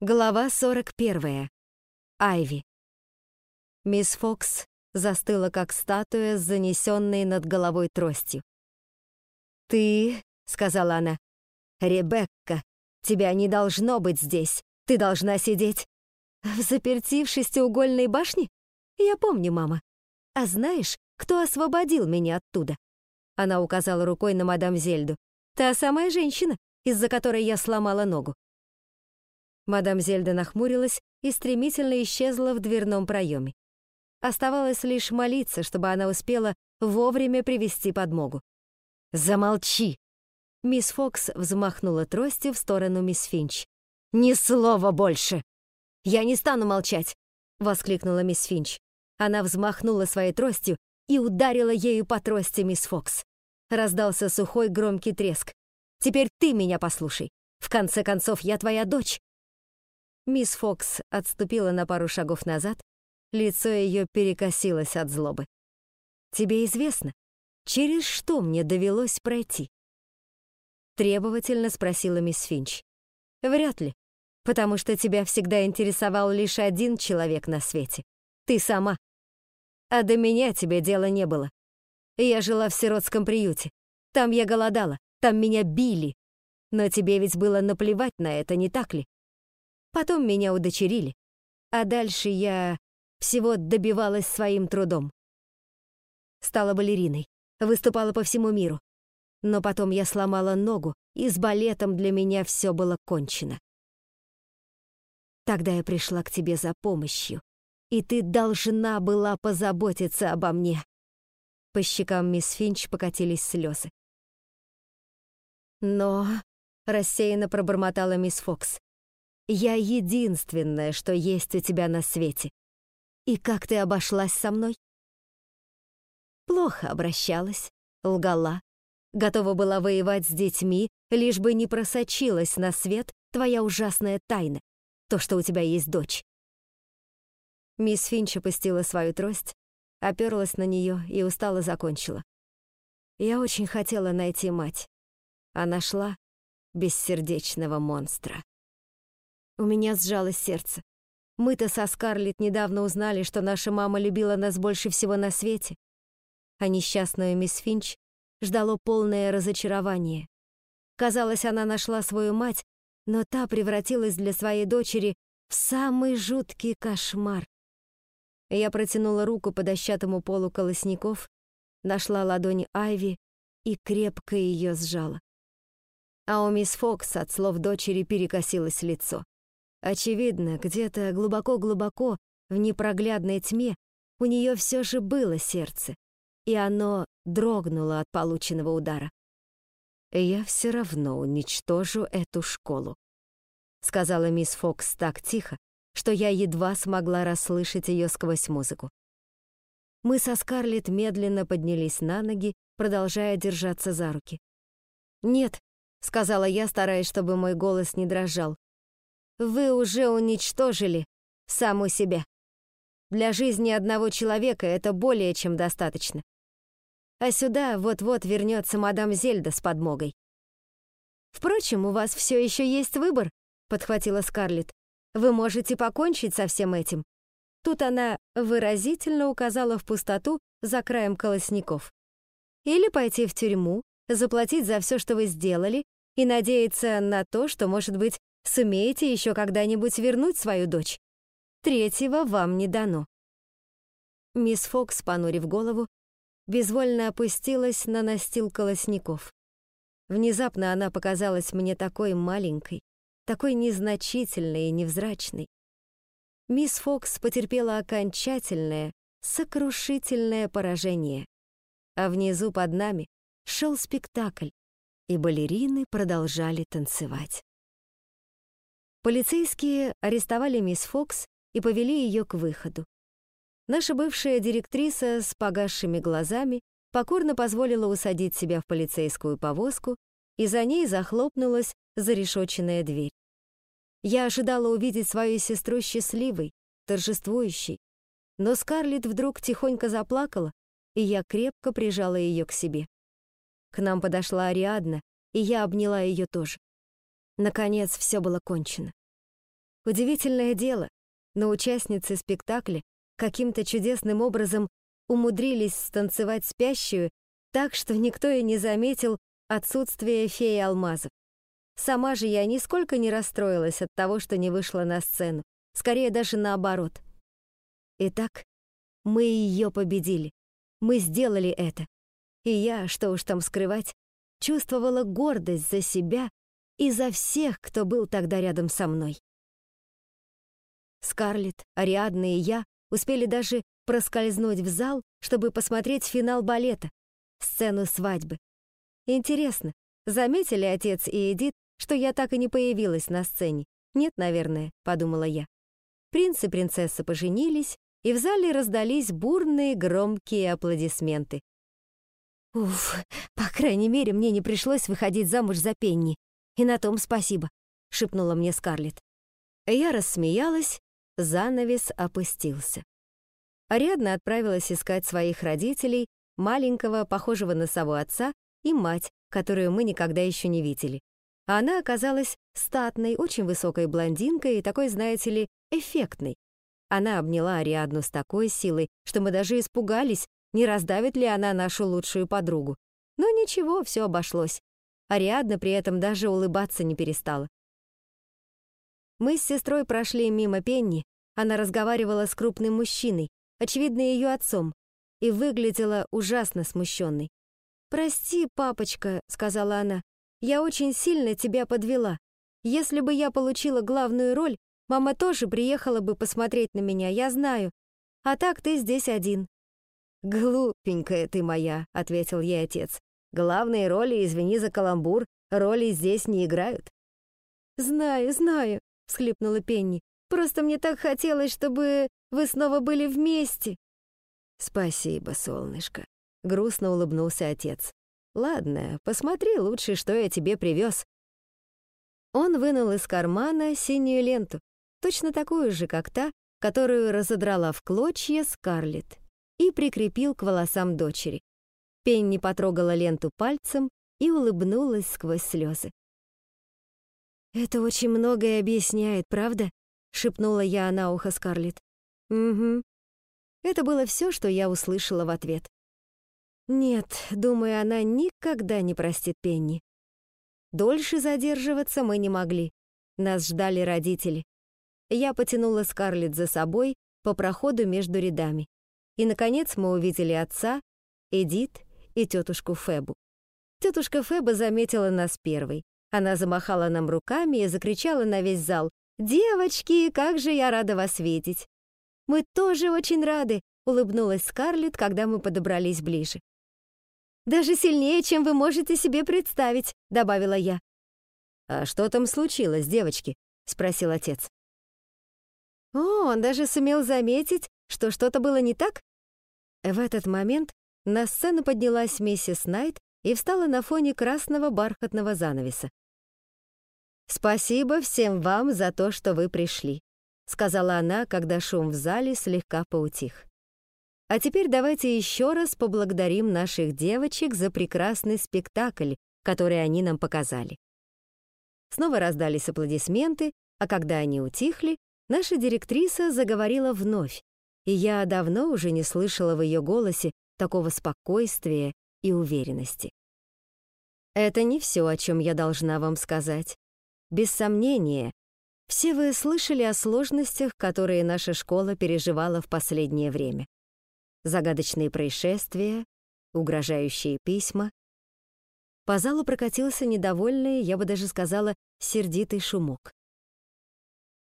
Глава 41. Айви. Мисс Фокс застыла как статуя с занесенной над головой тростью. «Ты», — сказала она, — «Ребекка, тебя не должно быть здесь. Ты должна сидеть в заперти в шестиугольной башне? Я помню, мама. А знаешь, кто освободил меня оттуда?» Она указала рукой на мадам Зельду. «Та самая женщина, из-за которой я сломала ногу. Мадам Зельда нахмурилась и стремительно исчезла в дверном проеме. Оставалось лишь молиться, чтобы она успела вовремя привести подмогу. «Замолчи!» Мисс Фокс взмахнула тростью в сторону мисс Финч. «Ни слова больше!» «Я не стану молчать!» — воскликнула мисс Финч. Она взмахнула своей тростью и ударила ею по трости мисс Фокс. Раздался сухой громкий треск. «Теперь ты меня послушай. В конце концов, я твоя дочь, Мисс Фокс отступила на пару шагов назад, лицо ее перекосилось от злобы. «Тебе известно, через что мне довелось пройти?» Требовательно спросила мисс Финч. «Вряд ли, потому что тебя всегда интересовал лишь один человек на свете — ты сама. А до меня тебе дела не было. Я жила в сиротском приюте. Там я голодала, там меня били. Но тебе ведь было наплевать на это, не так ли? Потом меня удочерили, а дальше я всего добивалась своим трудом. Стала балериной, выступала по всему миру. Но потом я сломала ногу, и с балетом для меня все было кончено. Тогда я пришла к тебе за помощью, и ты должна была позаботиться обо мне. По щекам мисс Финч покатились слезы. Но, рассеянно пробормотала мисс Фокс, я единственное, что есть у тебя на свете. И как ты обошлась со мной? Плохо обращалась, лгала, готова была воевать с детьми, лишь бы не просочилась на свет твоя ужасная тайна, то, что у тебя есть дочь. Мисс Финч опустила свою трость, оперлась на нее и устало закончила. Я очень хотела найти мать, а нашла бессердечного монстра. У меня сжалось сердце. Мы-то со Скарлетт недавно узнали, что наша мама любила нас больше всего на свете. А несчастную мисс Финч ждало полное разочарование. Казалось, она нашла свою мать, но та превратилась для своей дочери в самый жуткий кошмар. Я протянула руку по дощатому полу колосников, нашла ладонь Айви и крепко ее сжала. А у мисс Фокс от слов дочери перекосилось лицо. Очевидно, где-то глубоко-глубоко, в непроглядной тьме, у нее все же было сердце, и оно дрогнуло от полученного удара. «Я все равно уничтожу эту школу», — сказала мисс Фокс так тихо, что я едва смогла расслышать ее сквозь музыку. Мы со Скарлетт медленно поднялись на ноги, продолжая держаться за руки. «Нет», — сказала я, стараясь, чтобы мой голос не дрожал, вы уже уничтожили саму себя. Для жизни одного человека это более чем достаточно. А сюда вот-вот вернется мадам Зельда с подмогой. «Впрочем, у вас все еще есть выбор», — подхватила Скарлетт. «Вы можете покончить со всем этим». Тут она выразительно указала в пустоту за краем колосников. «Или пойти в тюрьму, заплатить за все, что вы сделали, и надеяться на то, что, может быть, сумеете еще когда-нибудь вернуть свою дочь. Третьего вам не дано». Мисс Фокс, понурив голову, безвольно опустилась на настил колосников. Внезапно она показалась мне такой маленькой, такой незначительной и невзрачной. Мисс Фокс потерпела окончательное, сокрушительное поражение. А внизу под нами шел спектакль, и балерины продолжали танцевать. Полицейские арестовали мисс Фокс и повели ее к выходу. Наша бывшая директриса с погасшими глазами покорно позволила усадить себя в полицейскую повозку, и за ней захлопнулась зарешоченная дверь. Я ожидала увидеть свою сестру счастливой, торжествующей, но Скарлетт вдруг тихонько заплакала, и я крепко прижала ее к себе. К нам подошла Ариадна, и я обняла ее тоже. Наконец, все было кончено. Удивительное дело, но участницы спектакля каким-то чудесным образом умудрились станцевать спящую так, что никто и не заметил отсутствие феи алмазов. Сама же я нисколько не расстроилась от того, что не вышла на сцену, скорее даже наоборот. Итак, мы ее победили. Мы сделали это. И я, что уж там скрывать, чувствовала гордость за себя и за всех, кто был тогда рядом со мной. Скарлетт, Ариадна и я успели даже проскользнуть в зал, чтобы посмотреть финал балета, сцену свадьбы. Интересно, заметили отец и Эдит, что я так и не появилась на сцене? Нет, наверное, подумала я. Принц и принцесса поженились, и в зале раздались бурные громкие аплодисменты. Уф, по крайней мере, мне не пришлось выходить замуж за Пенни. И на том спасибо, шепнула мне Скарлетт. Я рассмеялась, занавес опустился. Ариадна отправилась искать своих родителей, маленького, похожего на сову отца, и мать, которую мы никогда еще не видели. Она оказалась статной, очень высокой блондинкой и такой, знаете ли, эффектной. Она обняла Ариадну с такой силой, что мы даже испугались, не раздавит ли она нашу лучшую подругу. Но ничего, все обошлось. Ариадна при этом даже улыбаться не перестала. Мы с сестрой прошли мимо Пенни, она разговаривала с крупным мужчиной, очевидно, ее отцом, и выглядела ужасно смущенной. «Прости, папочка», — сказала она, — «я очень сильно тебя подвела. Если бы я получила главную роль, мама тоже приехала бы посмотреть на меня, я знаю. А так ты здесь один». «Глупенькая ты моя», — ответил ей отец. «Главные роли, извини за каламбур, роли здесь не играют». «Знаю, знаю», — всхлипнула Пенни. «Просто мне так хотелось, чтобы вы снова были вместе». «Спасибо, солнышко», — грустно улыбнулся отец. «Ладно, посмотри лучше, что я тебе привез». Он вынул из кармана синюю ленту, точно такую же, как та, которую разодрала в клочья Скарлетт, и прикрепил к волосам дочери. Пенни потрогала ленту пальцем и улыбнулась сквозь слезы. «Это очень многое объясняет, правда?» — шепнула я на ухо Скарлетт. «Угу», это было все, что я услышала в ответ. Нет, думаю, она никогда не простит Пенни. Дольше задерживаться мы не могли. Нас ждали родители. Я потянула Скарлетт за собой по проходу между рядами. И, наконец, мы увидели отца, Эдит и тетушку Фебу. Тетушка Феба заметила нас первой. Она замахала нам руками и закричала на весь зал «Девочки, как же я рада вас видеть!» «Мы тоже очень рады», — улыбнулась Скарлетт, когда мы подобрались ближе. «Даже сильнее, чем вы можете себе представить», — добавила я. «А что там случилось, девочки?» — спросил отец. О, он даже сумел заметить, что что-то было не так. В этот момент на сцену поднялась миссис Найт и встала на фоне красного бархатного занавеса. «Спасибо всем вам за то, что вы пришли сказала она, когда шум в зале слегка поутих. А теперь давайте еще раз поблагодарим наших девочек за прекрасный спектакль, который они нам показали. Снова раздались аплодисменты, а когда они утихли, наша директриса заговорила вновь, и я давно уже не слышала в ее голосе такого спокойствия и уверенности. Это не все, о чем я должна вам сказать. Без сомнения, все вы слышали о сложностях, которые наша школа переживала в последнее время. Загадочные происшествия, угрожающие письма. По залу прокатился недовольный, я бы даже сказала, сердитый шумок.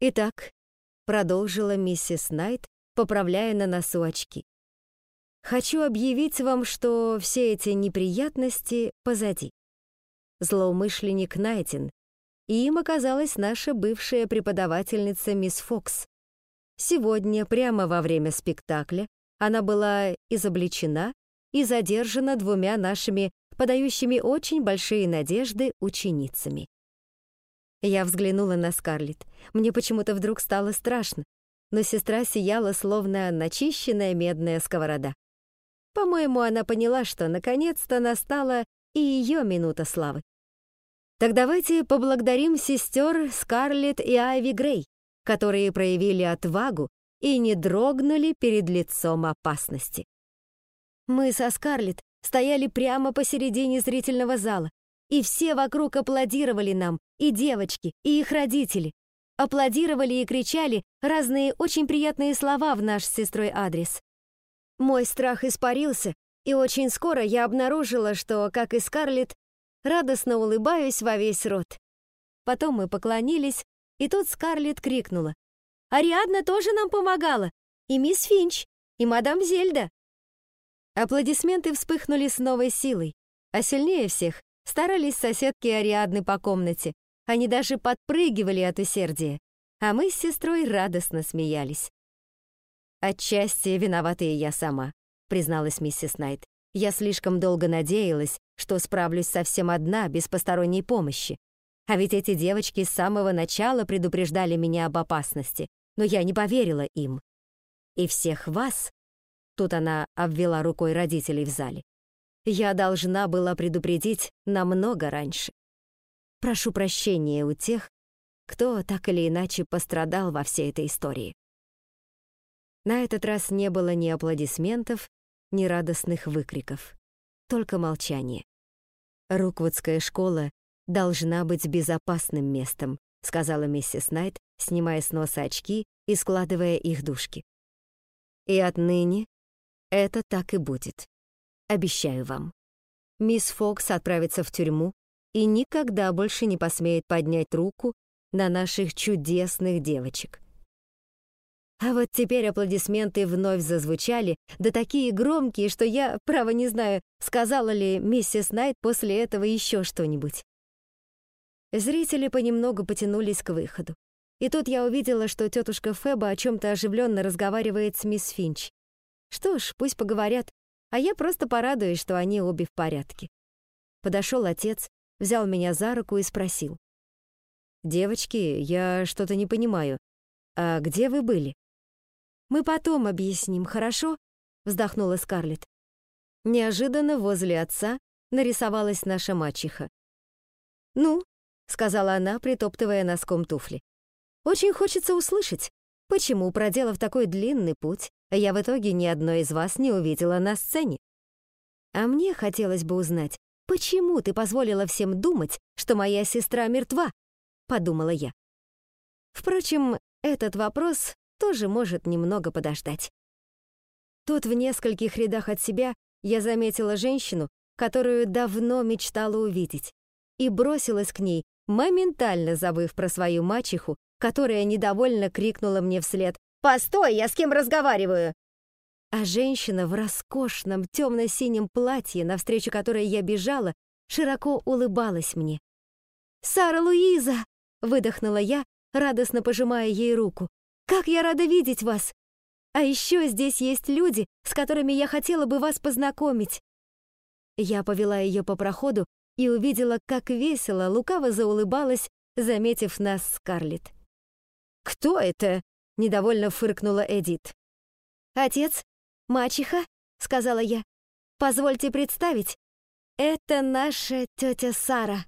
«Итак», — продолжила миссис Найт, поправляя на носу очки, «хочу объявить вам, что все эти неприятности позади. Злоумышленник Найтин и им оказалась наша бывшая преподавательница мисс Фокс. Сегодня, прямо во время спектакля, она была изобличена и задержана двумя нашими, подающими очень большие надежды, ученицами. Я взглянула на Скарлетт. Мне почему-то вдруг стало страшно, но сестра сияла, словно начищенная медная сковорода. По-моему, она поняла, что наконец-то настала и ее минута славы. Так давайте поблагодарим сестер Скарлетт и Айви Грей. которые проявили отвагу и не дрогнули перед лицом опасности. Мы со Скарлетт стояли прямо посередине зрительного зала, и все вокруг аплодировали нам, и девочки, и их родители. Аплодировали и кричали разные очень приятные слова в наш с сестрой адрес. Мой страх испарился, и очень скоро я обнаружила, что, как и Скарлетт, радостно улыбаюсь во весь рот. Потом мы поклонились, и тут Скарлетт крикнула. «Ариадна тоже нам помогала! И мисс Финч, и мадам Зельда!» Аплодисменты вспыхнули с новой силой, а сильнее всех старались соседки Ариадны по комнате. Они даже подпрыгивали от усердия, а мы с сестрой радостно смеялись. «Отчасти виновата и я сама», — призналась миссис Найт. «Я слишком долго надеялась, что справлюсь совсем одна, без посторонней помощи. А ведь эти девочки с самого начала предупреждали меня об опасности, но я не поверила им. И всех вас, тут она обвела рукой родителей в зале, я должна была предупредить намного раньше. Прошу прощения у тех, кто так или иначе пострадал во всей этой истории. На этот раз не было ни аплодисментов, ни радостных выкриков, только молчание. Руквудская школа должна быть безопасным местом, сказала миссис Найт, снимая с носа очки и складывая их дужки. И отныне это так и будет. Обещаю вам. Мисс Фокс отправится в тюрьму и никогда больше не посмеет поднять руку на наших чудесных девочек. А вот теперь аплодисменты вновь зазвучали, да такие громкие, что я, право не знаю, сказала ли миссис Найт после этого еще что-нибудь. Зрители понемногу потянулись к выходу. И тут я увидела, что тетушка Феба о чем-то оживленно разговаривает с мисс Финч. Что ж, пусть поговорят, а я просто порадуюсь, что они обе в порядке. Подошел отец, взял меня за руку и спросил. «Девочки, я что-то не понимаю. А где вы были?» «Мы потом объясним, хорошо?» — вздохнула Скарлетт. Неожиданно возле отца нарисовалась наша мачеха. «Ну, — сказала она, притоптывая носком туфли. «Очень хочется услышать, почему, проделав такой длинный путь, я в итоге ни одной из вас не увидела на сцене. А мне хотелось бы узнать, почему ты позволила всем думать, что моя сестра мертва?» — подумала я. Впрочем, этот вопрос тоже может немного подождать. Тут в нескольких рядах от себя я заметила женщину, которую давно мечтала увидеть, и бросилась к ней, моментально забыв про свою мачеху, которая недовольно крикнула мне вслед «Постой, я с кем разговариваю?» А женщина в роскошном темно-синем платье, навстречу которой я бежала, широко улыбалась мне. «Сара Луиза!» — выдохнула я, радостно пожимая ей руку. «Как я рада видеть вас! А еще здесь есть люди, с которыми я хотела бы вас познакомить!» Я повела ее по проходу, и увидела, как весело лукаво заулыбалась, заметив нас Скарлетт. «Кто это?» — недовольно фыркнула Эдит. «Отец, мачеха», — сказала я. «Позвольте представить, это наша тетя Сара».